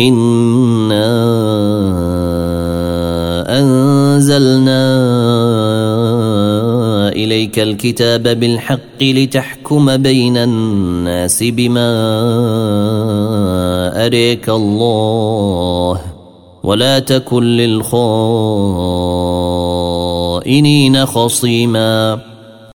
إنا أنزلنا إليك الكتاب بالحق لتحكم بين الناس بما أريك الله ولا تكن للخائنين خصيماً